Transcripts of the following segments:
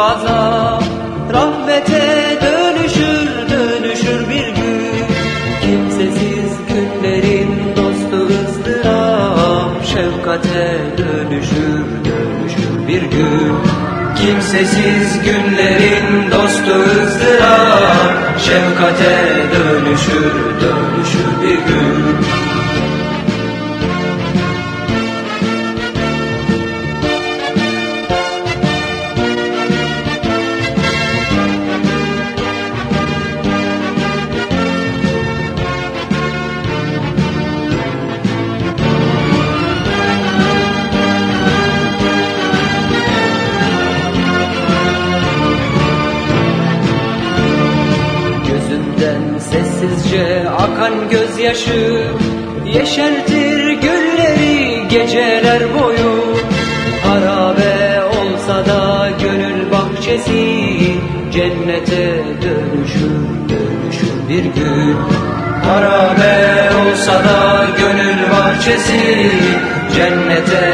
azap Rahmete dönüşür dönüşür bir gün. Kimsesiz günlerin dostu ızdırap Şefkate dönüşür dönüşür bir gün. Kimsesiz günlerin dostu ızdırap sessizce akan gözyaşı Yeşertir gülleri geceler boyu. Harabe olsa da gönül bahçesi Cennete dönüşür, dönüşür bir gün. Harabe olsa da gönül bahçesi Cennete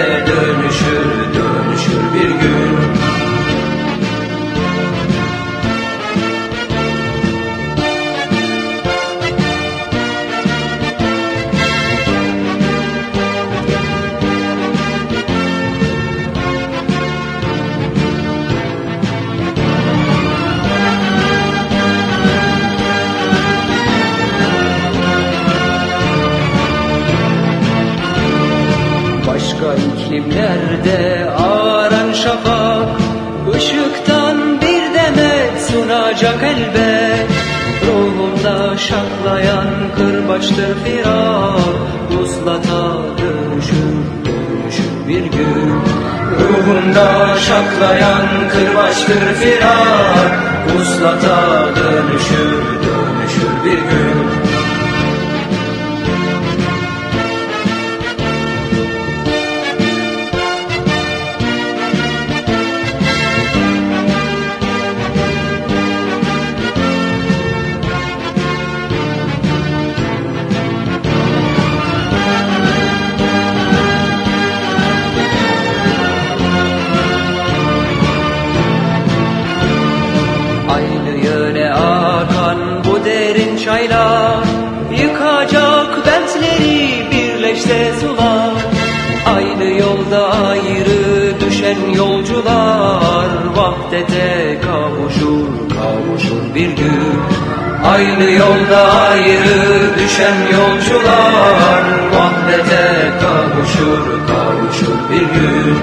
iklimlerde ağaran şafak ışıktan bir demet sunacak elbet. Ruhumda şaklayan kırbaçtır firar Uslata dönüşür, dönüşür bir gün. Ruhumda şaklayan kırbaçtır firar Uslata dönüşür, dönüşür bir gün çaylar Yıkacak bentleri birleşte sular. Aynı yolda ayrı düşen yolcular Vahdete kavuşur, kavuşur bir gün. Aynı yolda ayrı düşen yolcular Vahdete kavuşur, kavuşur bir gün